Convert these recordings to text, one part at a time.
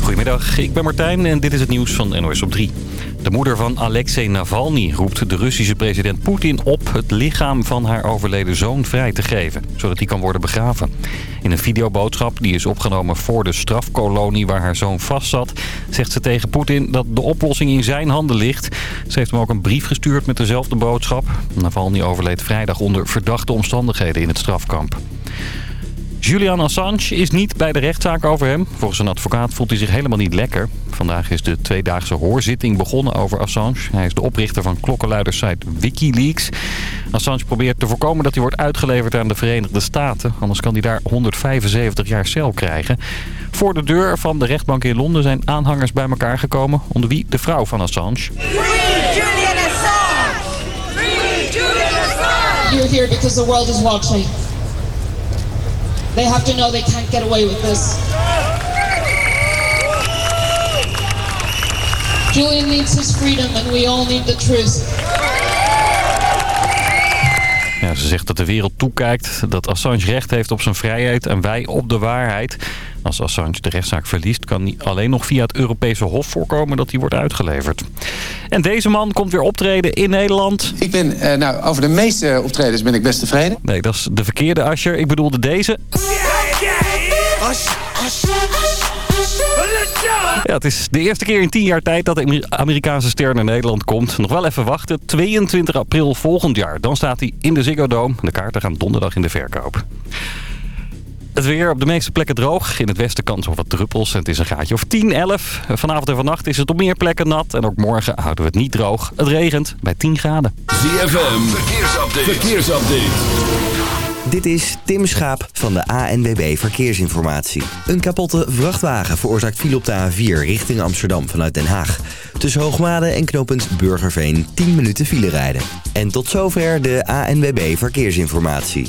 Goedemiddag, ik ben Martijn en dit is het nieuws van NOS op 3. De moeder van Alexei Navalny roept de Russische president Poetin op... het lichaam van haar overleden zoon vrij te geven, zodat hij kan worden begraven. In een videoboodschap die is opgenomen voor de strafkolonie waar haar zoon vastzat... zegt ze tegen Poetin dat de oplossing in zijn handen ligt. Ze heeft hem ook een brief gestuurd met dezelfde boodschap. Navalny overleed vrijdag onder verdachte omstandigheden in het strafkamp. Julian Assange is niet bij de rechtszaak over hem. Volgens een advocaat voelt hij zich helemaal niet lekker. Vandaag is de tweedaagse hoorzitting begonnen over Assange. Hij is de oprichter van klokkenluidersite Wikileaks. Assange probeert te voorkomen dat hij wordt uitgeleverd aan de Verenigde Staten. Anders kan hij daar 175 jaar cel krijgen. Voor de deur van de rechtbank in Londen zijn aanhangers bij elkaar gekomen. Onder wie de vrouw van Assange. Free Julian Assange! Free Julian Assange! You're here because the world is watching. They have to know they can't get away with this. Julian needs his freedom and we all need the truth. Ja, ze zegt dat de wereld toekijkt, dat Assange recht heeft op zijn vrijheid en wij op de waarheid. Als Assange de rechtszaak verliest, kan hij alleen nog via het Europese Hof voorkomen dat hij wordt uitgeleverd. En deze man komt weer optreden in Nederland. Ik ben, eh, nou, over de meeste optredens ben ik best tevreden. Nee, dat is de verkeerde Asher. Ik bedoelde deze. Ja, het is de eerste keer in tien jaar tijd dat de Amerikaanse ster naar Nederland komt. Nog wel even wachten. 22 april volgend jaar. Dan staat hij in de Ziggo Dome. De kaarten gaan donderdag in de verkoop. Het weer op de meeste plekken droog. In het westen kans op wat druppels. En het is een gaatje of 10, 11. Vanavond en vannacht is het op meer plekken nat. En ook morgen houden we het niet droog. Het regent bij 10 graden. ZFM, verkeersupdate. verkeersupdate. Dit is Tim Schaap van de ANWB Verkeersinformatie. Een kapotte vrachtwagen veroorzaakt file op de A4 richting Amsterdam vanuit Den Haag. Tussen Hoogmade en knooppunt Burgerveen 10 minuten file rijden. En tot zover de ANWB Verkeersinformatie.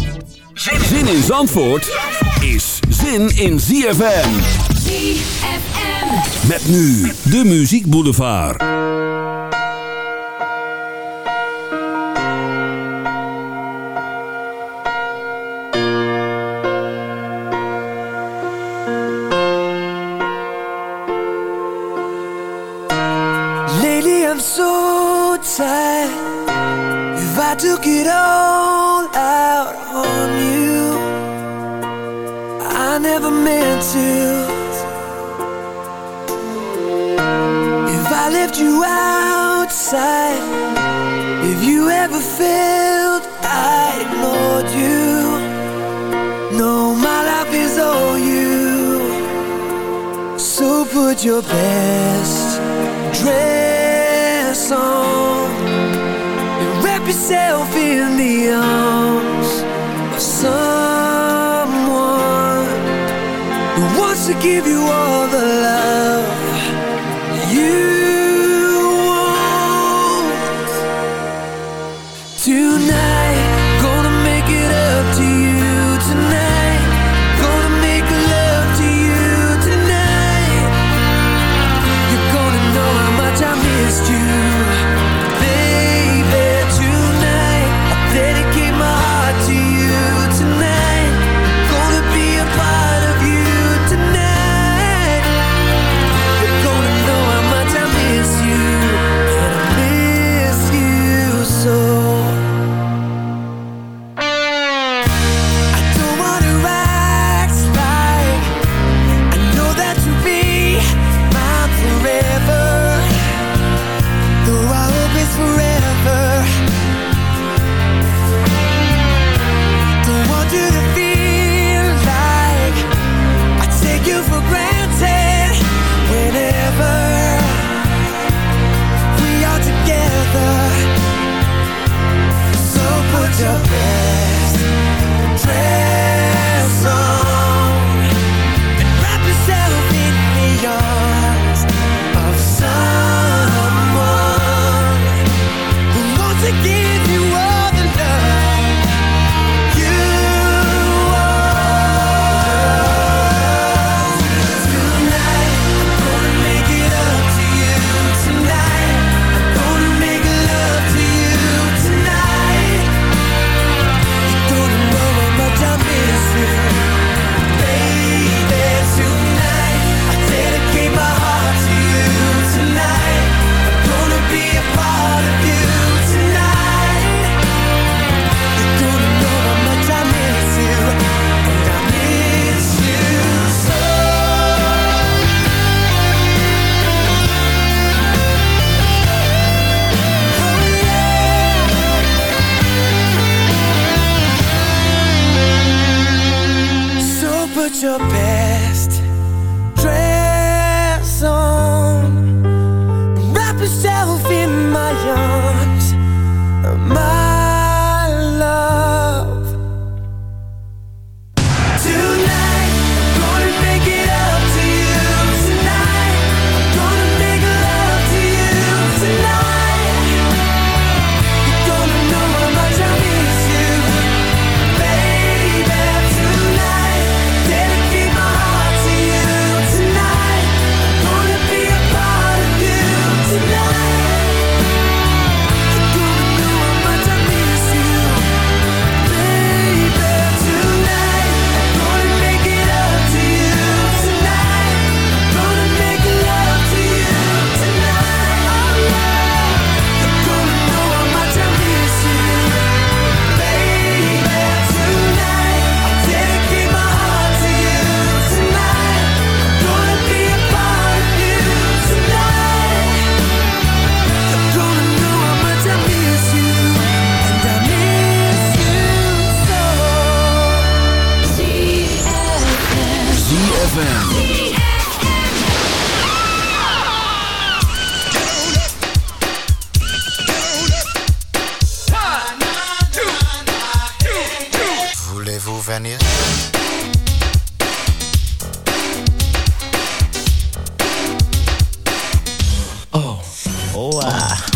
Zin in Zandvoort is zin in ZFM. ZFM! Met nu de Muziek Boulevard. Lately I'm so tired. If I took it all never meant to. If I left you outside, if you ever felt I ignored you, no, my life is all you. So put your best dress on and wrap yourself in the arms of someone who wants to give you all the love you Ah.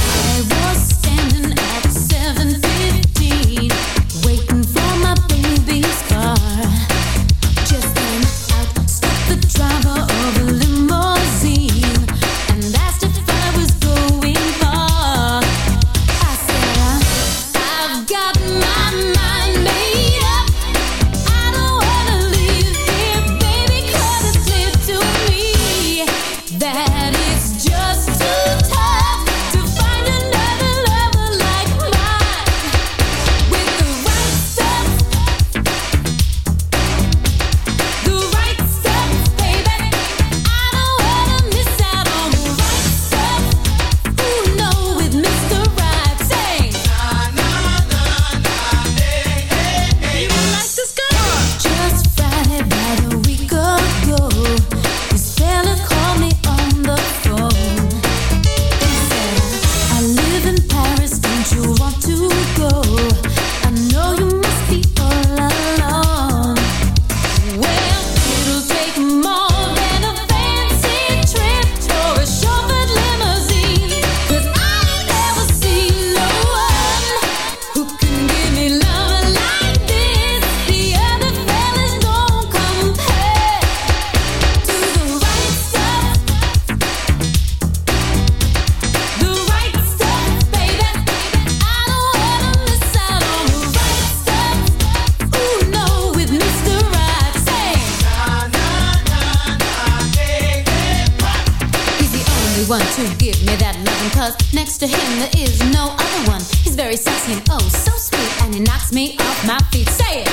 no other one. He's very sexy and oh so sweet, and he knocks me off my feet. Say it.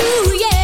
Ooh yeah.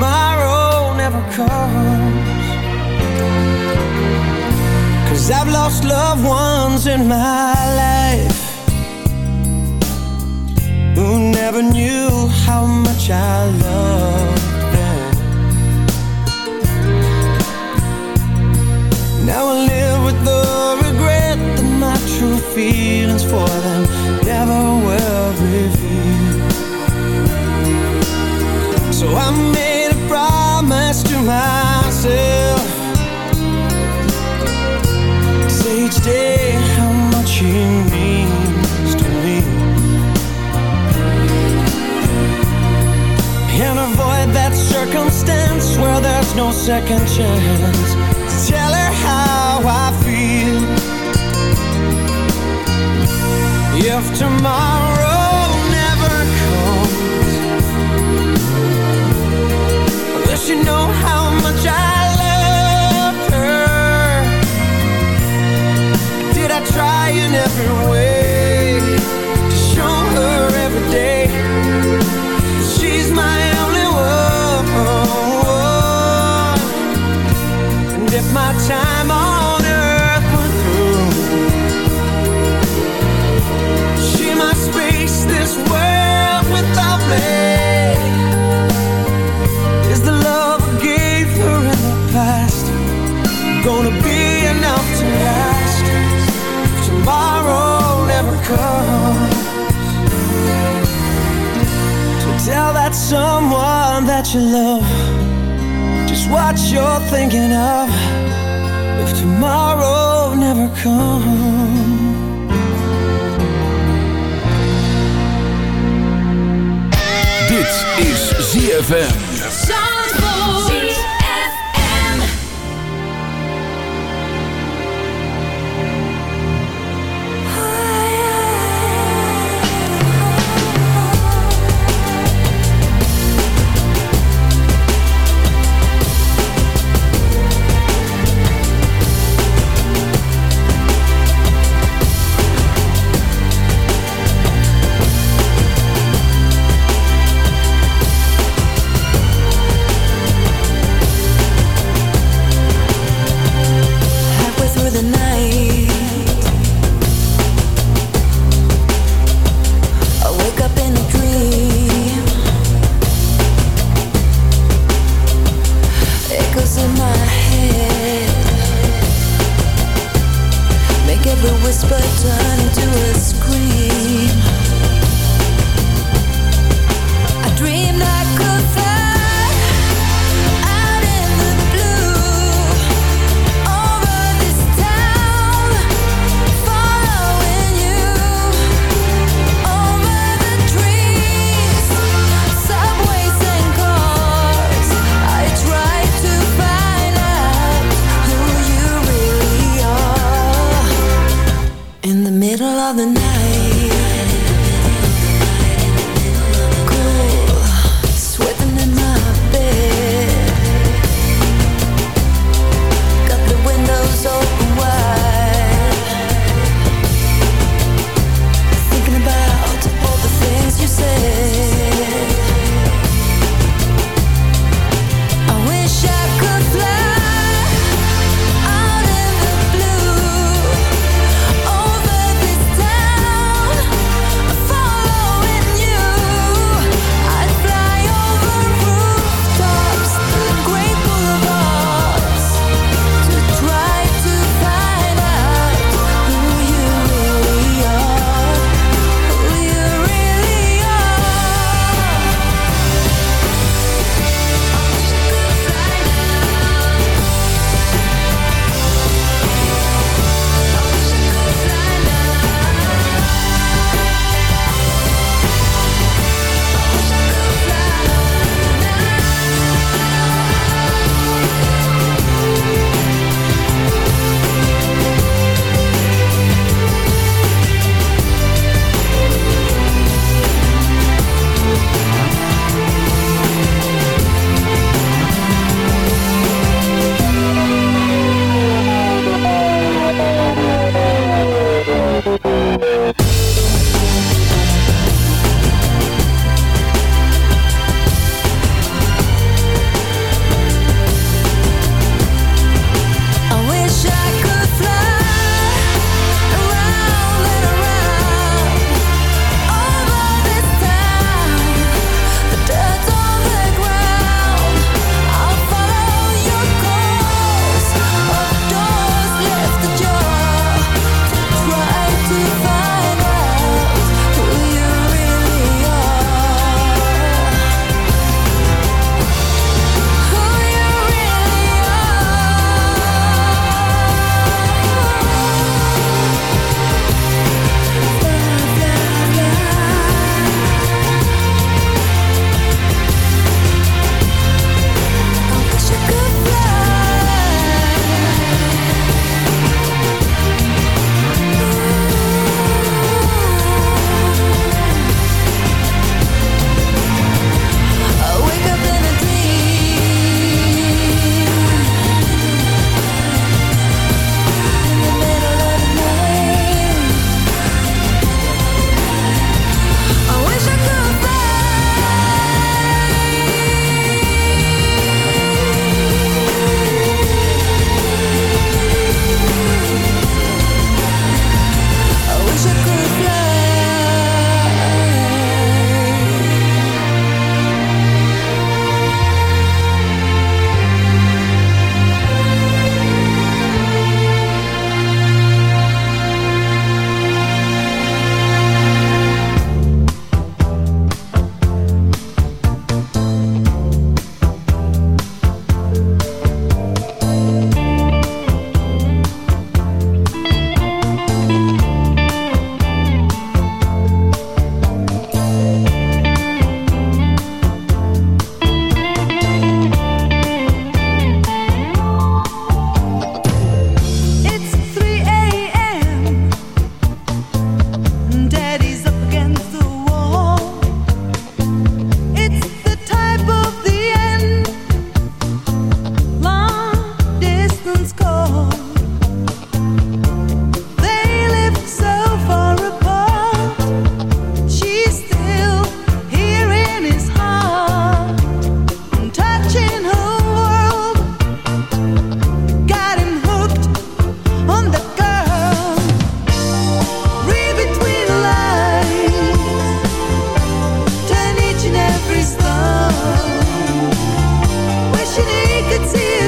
tomorrow never comes? Cause I've lost loved ones in my life who never knew how much I loved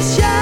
Yeah.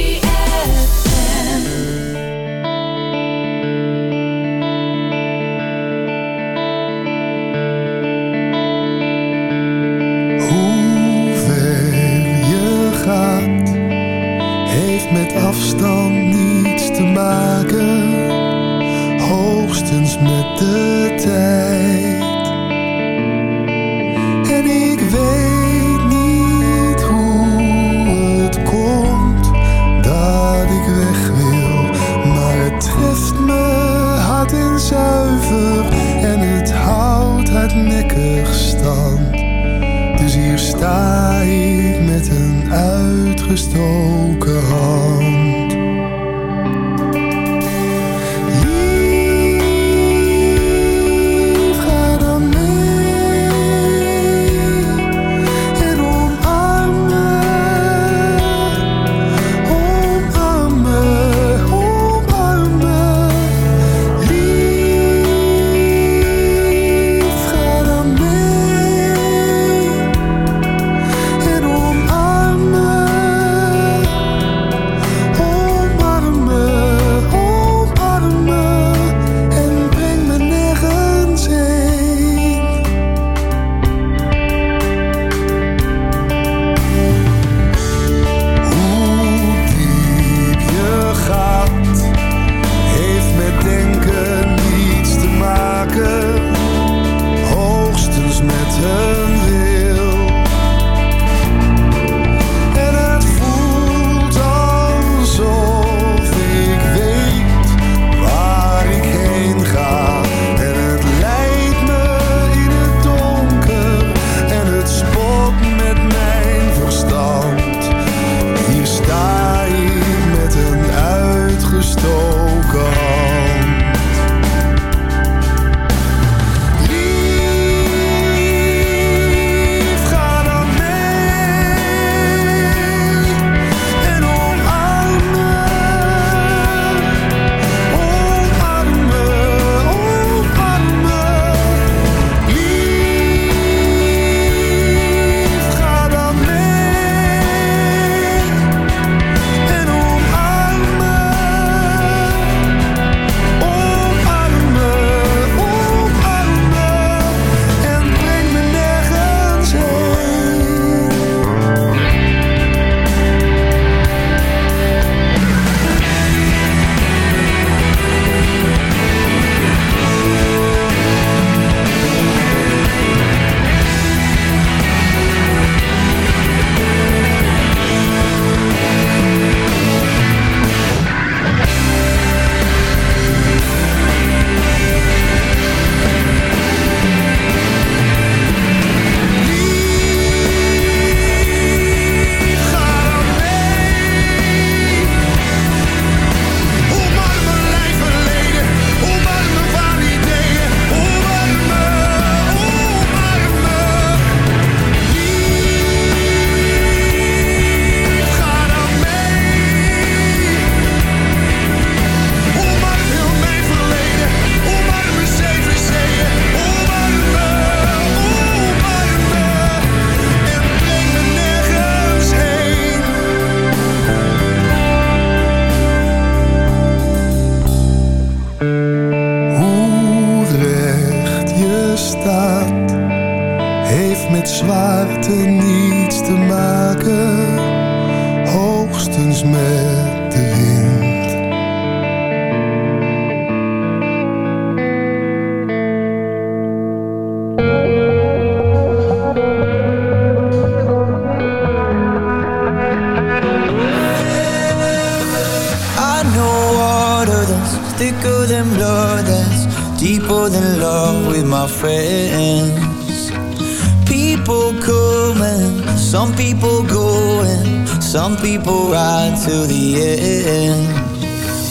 the end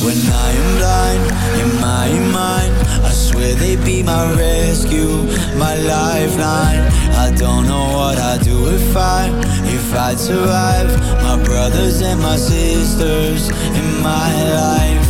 When I am blind, in my mind, I swear they'd be my rescue, my lifeline. I don't know what I'd do if I, if I'd survive. My brothers and my sisters in my life.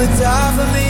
would die for me.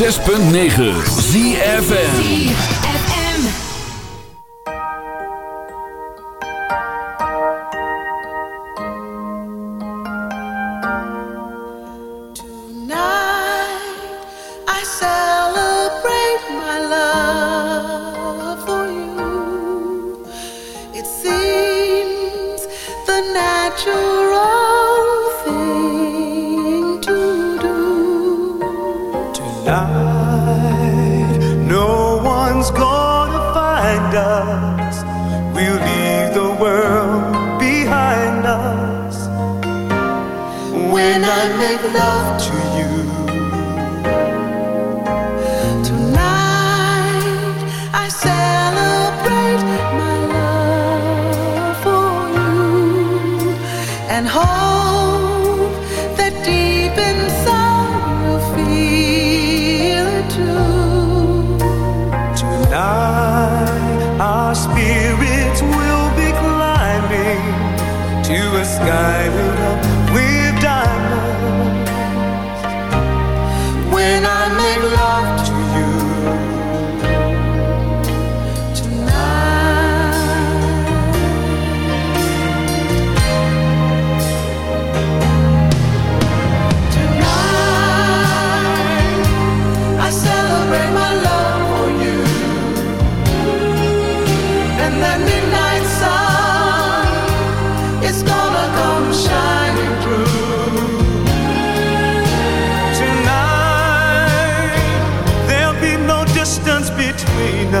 106.9 ZFN 为难